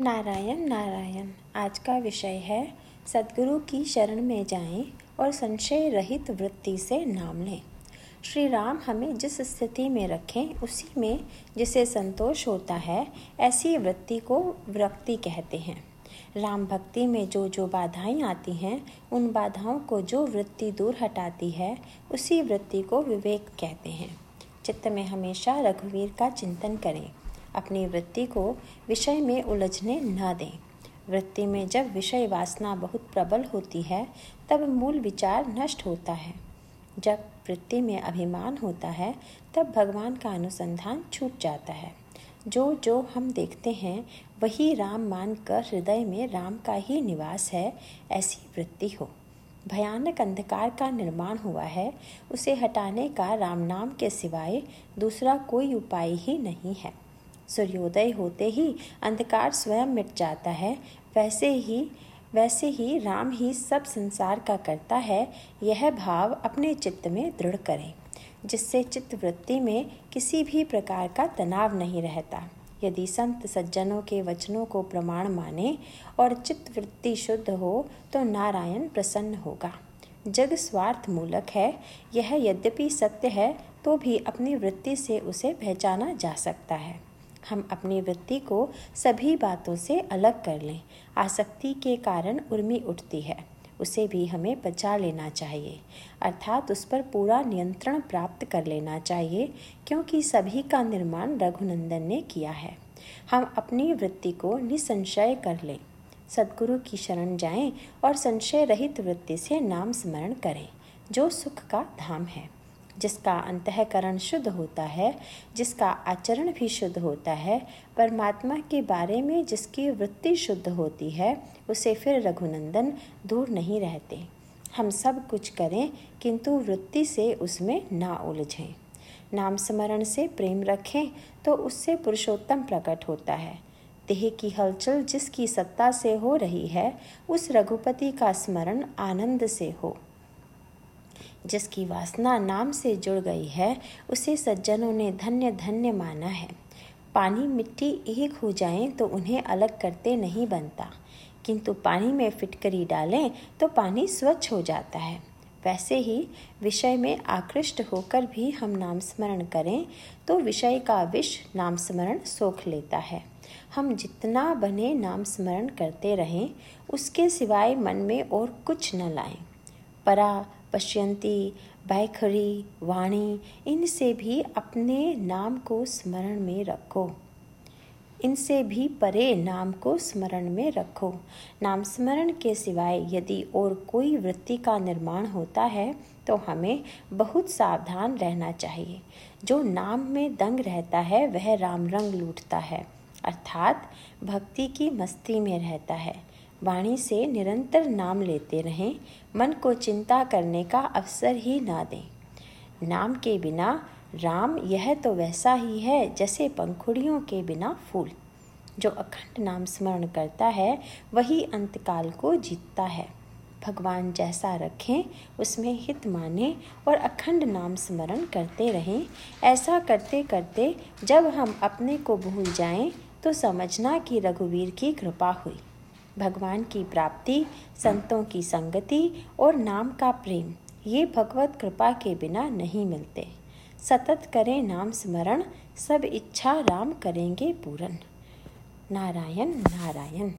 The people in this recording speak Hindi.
नारायण नारायण, आज का विषय है, सदगुरु की शरण में जाएँ और संशय रहित वृत्ति से नाम लें। श्री राम हमें जिस स्थिति में रखें, उसी में जिसे संतोष होता है, ऐसी वृत्ति को वृत्ति कहते हैं। राम भक्ति में जो जो बाधाएँ आती हैं, उन बाधाओं को जो वृत्ति दूर हटाती है, उसी वृत्ति को विवेक कहते हैं। चित्त में हमेशा रघुवीर का चिंतन करें। अपनी वृत्ति को विषय में उलझने न दें। वृत्ति में जब विषय वासना बहुत प्रबल होती है, तब मूल विचार नष्ट होता है। जब वृत्ति में अभिमान होता है, तब भगवान का अनुसंधान छूट जाता है। जो जो हम देखते हैं, वही राम मानकर हृदय में राम का ही निवास है, ऐसी वृत्ति हो। भयानक अंधकार का निर्माण हुआ है, उसे हटाने का राम नाम के सिवाय दूसरा कोई उपाय ही नहीं है। सूर्योदय होते ही अंधकार स्वयं मिट जाता है। वैसे ही वैसे ही राम ही सब संसार का करता है, यह भाव अपने चित्त में दृढ़ करें, जिससे चित्त वृत्ति में किसी भी प्रकार का तनाव नहीं रहता। यदि संत सज्जनों के वचनों को प्रमाण माने और चित्त वृत्ति शुद्ध हो तो नारायण प्रसन्न होगा। जग स्वार्थ मूलक है, यह यद्यपि सत्य है तो भी अपनी वृत्ति से उसे पहचाना जा सकता है। हम अपनी वृत्ति को सभी बातों से अलग कर लें। आसक्ति के कारण उर्मी उठती है। उसे भी हमें बचा लेना चाहिए। अर्थात उस पर पूरा नियंत्रण प्राप्त कर लेना चाहिए, क्योंकि सभी का निर्माण रघुनंदन ने किया है। हम अपनी वृत्ति को निसंशय कर लें। सदगुरु की शरण जाएँ और संशय रहित वृत्ति से नाम स्मरण करें, जो सुख का धाम है। जिसका अंतकरण शुद्ध होता है, जिसका आचरण भी शुद्ध होता है, परमात्मा के बारे में जिसकी वृत्ति शुद्ध होती है, उसे फिर रघुनंदन दूर नहीं रहते। हम सब कुछ करें, किंतु वृत्ति से उसमें ना उलझें। नाम स्मरण से प्रेम रखें तो उससे पुरुषोत्तम प्रकट होता है। देह की हलचल जिसकी सत्ता से हो रही है, उस रघुपति का स्मरण आनंद से हो। जिसकी वासना नाम से जुड़ गई है, उसे सज्जनों ने धन्य धन्य माना है। पानी मिट्टी एक हो जाएँ तो उन्हें अलग करते नहीं बनता। किंतु पानी में फिटकरी डालें तो पानी स्वच्छ हो जाता है। वैसे ही विषय में आकृष्ट होकर भी हम नाम स्मरण करें तो विषय का विष नाम स्मरण सोख लेता है। हम जितना बने नाम स्मरण करते रहें, उसके सिवाय मन में और कुछ न लाएँ। परा पश्यंती, बैखरी, वाणी, इनसे भी अपने नाम को स्मरण में रखो। इनसे भी परे नाम को स्मरण में रखो। नाम स्मरण के सिवाय यदि और कोई वृत्ति का निर्माण होता है तो हमें बहुत सावधान रहना चाहिए। जो नाम में दंग रहता है, वह राम रंग लूटता है, अर्थात भक्ति की मस्ती में रहता है। वाणी से निरंतर नाम लेते रहें, मन को चिंता करने का अवसर ही ना दें। नाम के बिना राम यह तो वैसा ही है जैसे पंखुड़ियों के बिना फूल। जो अखंड नाम स्मरण करता है, वही अंतकाल को जीतता है। भगवान जैसा रखें, उसमें हित माने और अखंड नाम स्मरण करते रहें। ऐसा करते करते जब हम अपने को भूल जाएँ तो समझना कि रघुवीर की कृपा हुई। भगवान की प्राप्ति, संतों की संगति और नाम का प्रेम, ये भगवत कृपा के बिना नहीं मिलते। सतत करें नाम स्मरण, सब इच्छा राम करेंगे पूरन। नारायण नारायण।